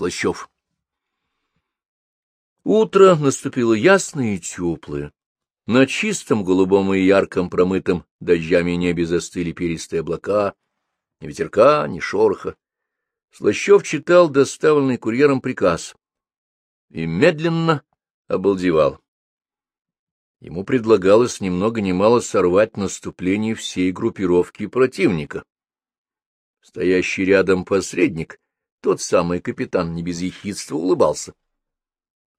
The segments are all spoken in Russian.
Слащев. Утро наступило ясное и теплое. На чистом голубом и ярком промытом дождями небе застыли перистые облака, ни ветерка, ни шороха. Слащев читал доставленный курьером приказ и медленно обалдевал. Ему предлагалось ни много ни мало сорвать наступление всей группировки противника. Стоящий рядом посредник, тот самый капитан, не без ехидства улыбался.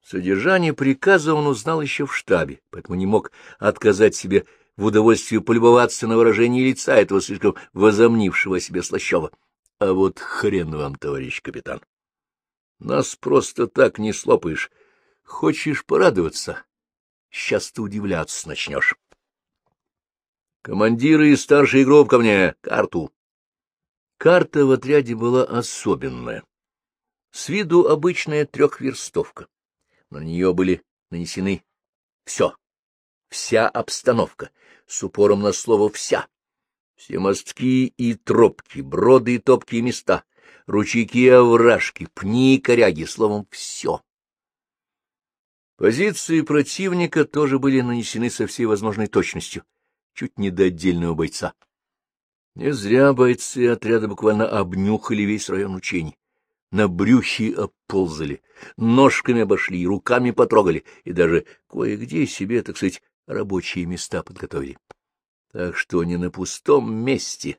Содержание приказа он узнал еще в штабе, поэтому не мог отказать себе в удовольствии полюбоваться на выражение лица этого слишком возомнившего себе Слащева. А вот хрен вам, товарищ капитан. Нас просто так не слопаешь. Хочешь порадоваться? Сейчас ты удивляться начнешь. Командиры и старший групп ко мне, карту. Карта в отряде была особенная. С виду обычная трехверстовка. На нее были нанесены все, вся обстановка, с упором на слово «вся». Все мостки и тропки, броды и топкие места, ручейки и овражки, пни и коряги, словом, все. Позиции противника тоже были нанесены со всей возможной точностью, чуть не до отдельного бойца. Не зря бойцы отряда буквально обнюхали весь район учений. На брюхе оползали, ножками обошли, руками потрогали и даже кое-где себе, так сказать, рабочие места подготовили. Так что не на пустом месте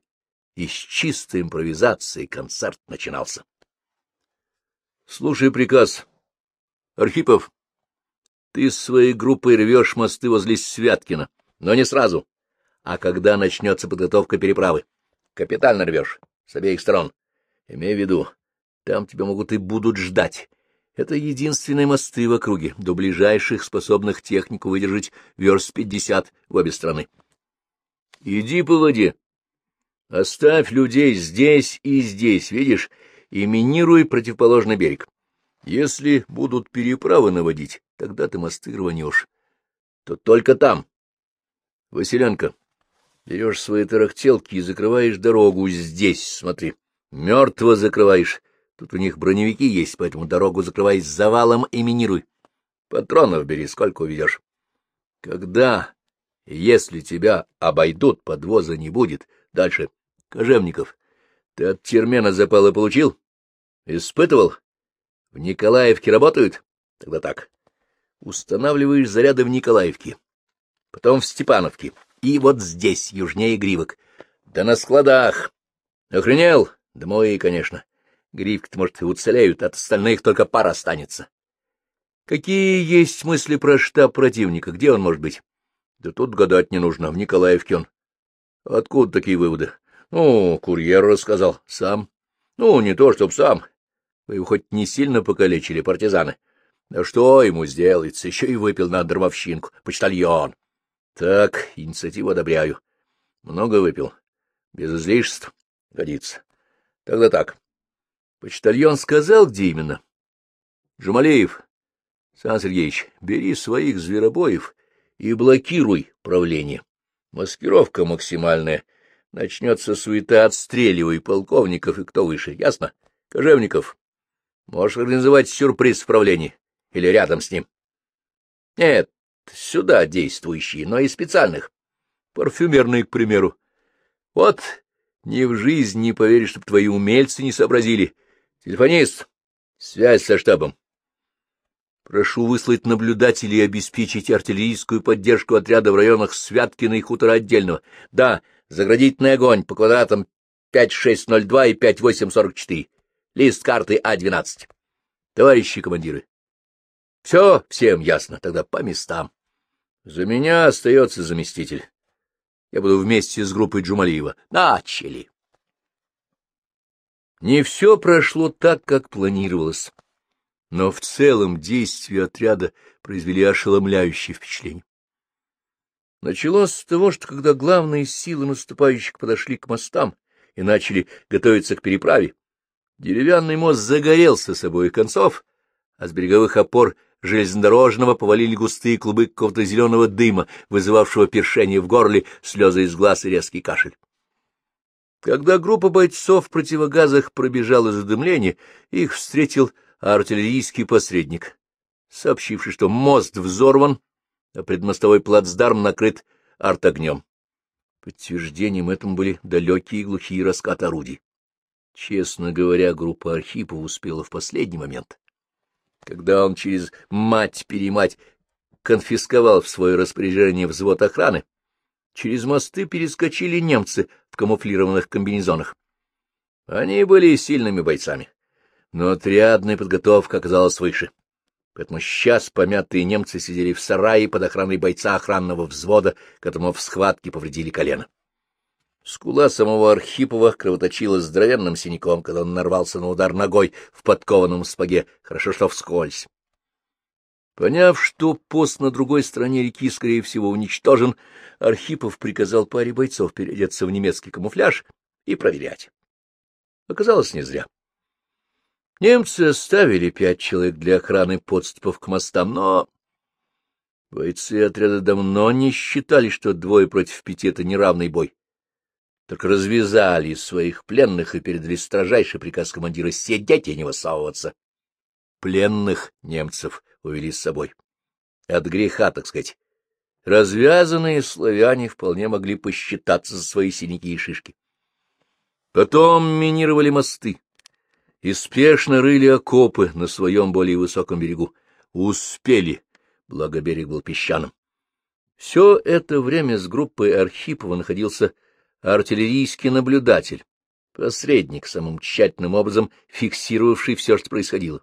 и с чистой импровизацией концерт начинался. — Слушай приказ. Архипов, ты своей группой рвешь мосты возле Святкина, но не сразу, а когда начнется подготовка переправы. Капитально рвешь, с обеих сторон. Имей в виду, там тебя могут и будут ждать. Это единственные мосты в округе, до ближайших способных технику выдержать верст пятьдесят в обе стороны. Иди по воде. Оставь людей здесь и здесь, видишь, и минируй противоположный берег. Если будут переправы наводить, тогда ты мосты рванешь. То только там. Василенко, берешь свои тарахтелки и закрываешь дорогу здесь, смотри. Мертво закрываешь. Тут у них броневики есть, поэтому дорогу закрывай с завалом и минируй. Патронов бери, сколько уведешь. Когда, если тебя обойдут, подвоза не будет. Дальше. Кожевников, ты от термена запалы получил? Испытывал? В Николаевке работают? Тогда так. Устанавливаешь заряды в Николаевке, потом в Степановке, и вот здесь, южнее Гривок. Да на складах. Охренел? Да мои, конечно. Гривки-то, может, и уцелеют, от остальных только пара останется. Какие есть мысли про штаб противника? Где он может быть? Да тут гадать не нужно, в Николаевке он. Откуда такие выводы? Ну, курьер рассказал. Сам. Ну, не то, чтоб сам. Вы его хоть не сильно покалечили, партизаны. Да что ему сделается, еще и выпил на дрововщинку, почтальон. Так, инициативу одобряю. Много выпил. Без излишеств. Годится. Тогда так. Почтальон сказал, где именно? Джумалеев. Сан Сергеевич, бери своих зверобоев и блокируй правление. Маскировка максимальная. Начнется суета, отстреливай полковников и кто выше, ясно? Кожевников, Можешь организовать сюрприз в правлении или рядом с ним. Нет, сюда действующие, но и специальных. Парфюмерные, к примеру. Вот ни в жизнь не поверишь, чтоб твои умельцы не сообразили. Телефонист, связь со штабом. Прошу выслать наблюдателей и обеспечить артиллерийскую поддержку отряда в районах Святкина и Хутора отдельного. Да, заградительный огонь по квадратам 5602 и 5844 лист карты А-12. Товарищи командиры, все всем ясно, тогда по местам. За меня остается заместитель. Я буду вместе с группой Джумалиева. Начали. Не все прошло так, как планировалось, но в целом действия отряда произвели ошеломляющее впечатление. Началось с того, что когда главные силы наступающих подошли к мостам и начали готовиться к переправе, Деревянный мост загорелся с обоих концов, а с береговых опор железнодорожного повалили густые клубы какого-то зеленого дыма, вызывавшего першение в горле, слезы из глаз и резкий кашель. Когда группа бойцов в противогазах пробежала задымление, их встретил артиллерийский посредник, сообщивший, что мост взорван, а предмостовой плацдарм накрыт артогнем. Подтверждением этому были далекие и глухие раскаты орудий. Честно говоря, группа Архипова успела в последний момент. Когда он через мать-перемать конфисковал в свое распоряжение взвод охраны, через мосты перескочили немцы в камуфлированных комбинезонах. Они были сильными бойцами, но отрядная подготовка оказалась выше. Поэтому сейчас помятые немцы сидели в сарае под охраной бойца охранного взвода, которому в схватке повредили колено. Скула самого Архипова кровоточила здоровенным синяком, когда он нарвался на удар ногой в подкованном спаге, хорошо что вскользь. Поняв, что пост на другой стороне реки, скорее всего, уничтожен, Архипов приказал паре бойцов переодеться в немецкий камуфляж и проверять. Оказалось, не зря. Немцы оставили пять человек для охраны подступов к мостам, но бойцы отряда давно не считали, что двое против пяти — это неравный бой. Только развязали своих пленных и передали строжайший приказ командира сидеть и не высовываться. Пленных немцев увели с собой. От греха, так сказать. Развязанные славяне вполне могли посчитаться за свои синяки и шишки. Потом минировали мосты, и спешно рыли окопы на своем более высоком берегу. Успели, благо берег был песчаным. Все это время с группой Архипова находился артиллерийский наблюдатель, посредник, самым тщательным образом фиксировавший все, что происходило.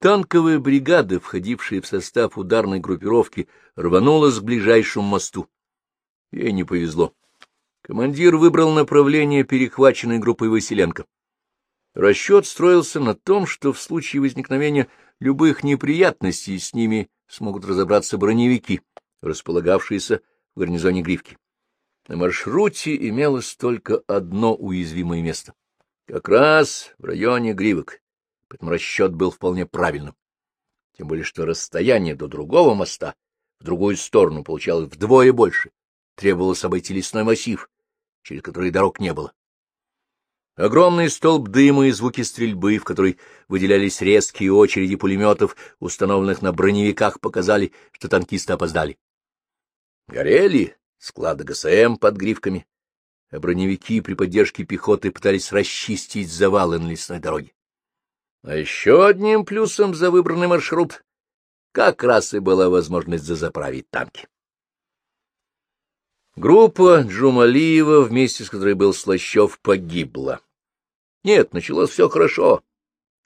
Танковая бригада, входившая в состав ударной группировки, рванулась к ближайшему мосту. Ей не повезло. Командир выбрал направление перехваченной группой Василенко. Расчет строился на том, что в случае возникновения любых неприятностей с ними смогут разобраться броневики, располагавшиеся в гарнизоне Гривки. На маршруте имелось только одно уязвимое место — как раз в районе Гривок, поэтому расчет был вполне правильным. Тем более, что расстояние до другого моста в другую сторону получалось вдвое больше, требовалось обойти лесной массив, через который дорог не было. Огромный столб дыма и звуки стрельбы, в которой выделялись резкие очереди пулеметов, установленных на броневиках, показали, что танкисты опоздали. Горели склады ГСМ под гривками, а броневики при поддержке пехоты пытались расчистить завалы на лесной дороге. А еще одним плюсом за выбранный маршрут как раз и была возможность зазаправить танки. Группа Джумалиева, вместе с которой был Слащев, погибла. Нет, началось все хорошо.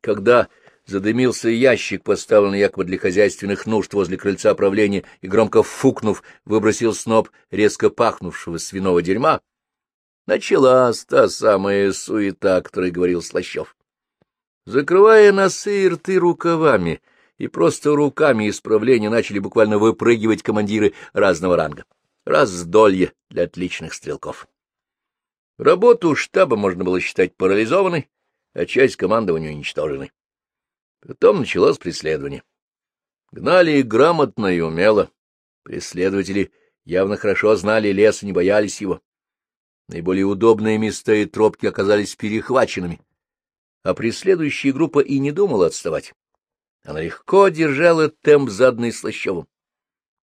Когда задымился ящик, поставленный якобы для хозяйственных нужд возле крыльца правления, и, громко фукнув, выбросил сноп резко пахнувшего свиного дерьма, началась та самая суета, о которой говорил Слащев. Закрывая носы и рты рукавами, и просто руками исправления начали буквально выпрыгивать командиры разного ранга раздолье для отличных стрелков. Работу штаба можно было считать парализованной, а часть командования уничтоженной. Потом началось преследование. Гнали их грамотно и умело. Преследователи явно хорошо знали лес и не боялись его. Наиболее удобные места и тропки оказались перехваченными, а преследующая группа и не думала отставать. Она легко держала темп заданный Слащевым.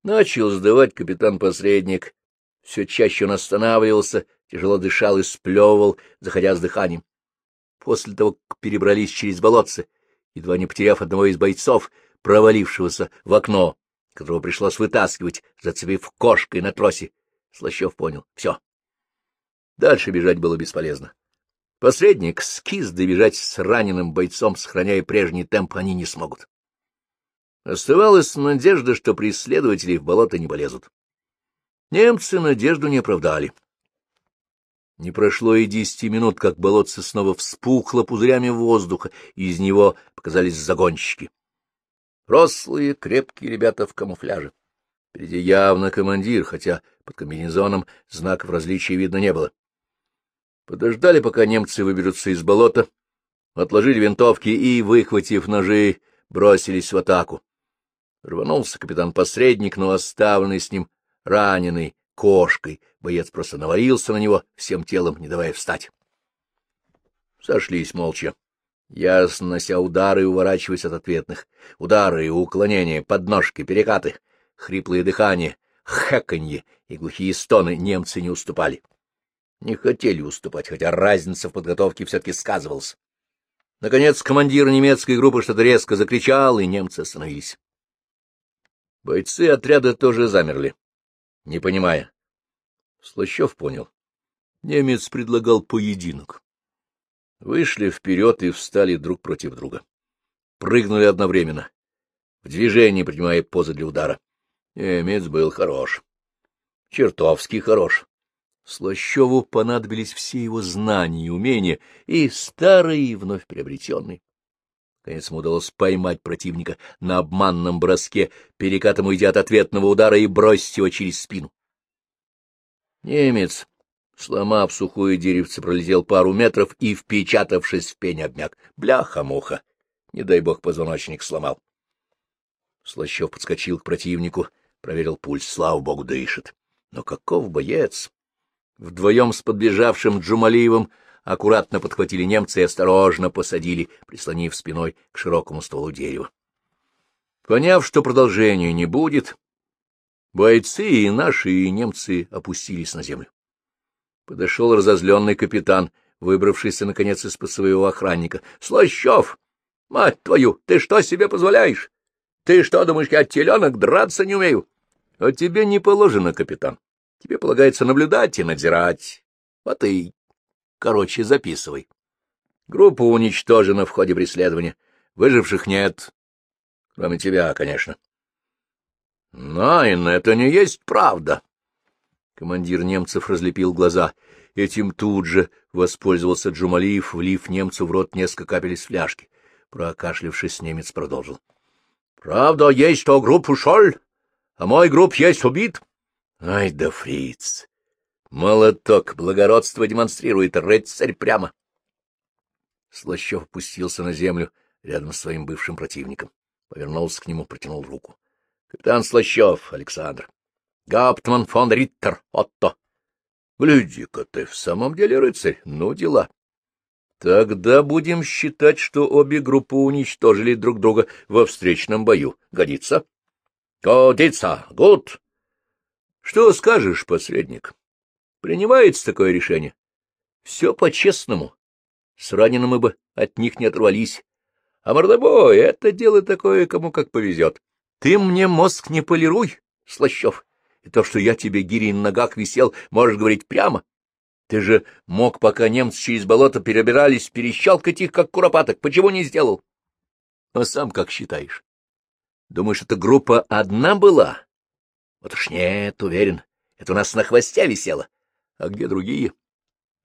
Начал сдавать капитан-посредник. Все чаще он останавливался, тяжело дышал и сплевывал, заходя с дыханием. После того, как перебрались через болотце, едва не потеряв одного из бойцов, провалившегося в окно, которого пришлось вытаскивать, зацепив кошкой на тросе, Слащев понял — все. Дальше бежать было бесполезно. Посредник скис добежать с раненым бойцом, сохраняя прежний темп, они не смогут. Оставалась надежда, что преследователи в болото не полезут. Немцы надежду не оправдали. Не прошло и десяти минут, как болотце снова вспухло пузырями воздуха, и из него показались загонщики. Рослые, крепкие ребята в камуфляже. Впереди явно командир, хотя под комбинезоном знаков различия видно не было. Подождали, пока немцы выберутся из болота, отложили винтовки и, выхватив ножи, бросились в атаку. Рванулся капитан-посредник, но оставленный с ним раненый кошкой, боец просто навалился на него всем телом, не давая встать. Сошлись молча. ясно нося удары уворачиваясь от ответных. Удары уклонения, подножки, перекаты, хриплые дыхания, хэканье и глухие стоны немцы не уступали. Не хотели уступать, хотя разница в подготовке все-таки сказывалась. Наконец командир немецкой группы что-то резко закричал, и немцы остановились. Бойцы отряда тоже замерли, не понимая. Слащев понял. Немец предлагал поединок. Вышли вперед и встали друг против друга. Прыгнули одновременно, в движении принимая позы для удара. Немец был хорош. Чертовски хорош. Слащеву понадобились все его знания и умения, и старые, и вновь приобретенные. Наконец ему удалось поймать противника на обманном броске, перекатом уйдя от ответного удара и бросить его через спину. Немец, сломав сухое деревце, пролетел пару метров и, впечатавшись в пень, обмяк. Бляха-муха! Не дай бог позвоночник сломал. Слащев подскочил к противнику, проверил пульс, слава богу, дышит. Но каков боец! Вдвоем с подбежавшим Джумалиевым аккуратно подхватили немцы и осторожно посадили, прислонив спиной к широкому стволу дерева. Поняв, что продолжения не будет, бойцы и наши, и немцы опустились на землю. Подошел разозленный капитан, выбравшийся, наконец, из-под своего охранника. — Слащев! Мать твою, ты что себе позволяешь? Ты что, думаешь, я теленок драться не умею? — А тебе не положено, капитан. Тебе полагается наблюдать и надзирать. Вот и... Короче, записывай. Группа уничтожена в ходе преследования. Выживших нет. Кроме тебя, конечно. Найн, это не есть правда. Командир немцев разлепил глаза. Этим тут же воспользовался Джумалиев, влив немцу в рот несколько капель из фляжки. Прокашлившись, немец продолжил. — Правда есть, что групп ушел, а мой групп есть убит. Ай да фриц! Молоток благородство демонстрирует, рыцарь прямо. Слащев опустился на землю рядом с своим бывшим противником. Повернулся к нему, протянул руку. — Капитан Слащев, Александр. Гаптман фон Риттер, Отто. Гляди-ка ты, в самом деле рыцарь, ну дела. Тогда будем считать, что обе группы уничтожили друг друга во встречном бою. Годится? Годится, гуд. Что скажешь, посредник? Принимается такое решение. Все по-честному. С раненым мы бы от них не оторвались. А мордобой — это дело такое, кому как повезет. Ты мне мозг не полируй, Слащев. И то, что я тебе гири на ногах висел, можешь говорить прямо. Ты же мог, пока немцы через болото перебирались, перещелкать их, как куропаток. Почему не сделал? А сам как считаешь? Думаешь, эта группа одна была? Вот уж нет, уверен, это у нас на хвосте висело. А где другие?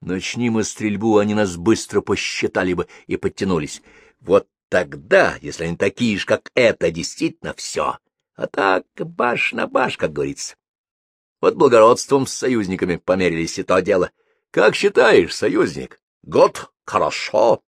Начни мы стрельбу, они нас быстро посчитали бы и подтянулись. Вот тогда, если они такие же, как это, действительно все. А так, баш на баш, как говорится. Вот благородством с союзниками померились и то дело. Как считаешь, союзник? Год? Хорошо.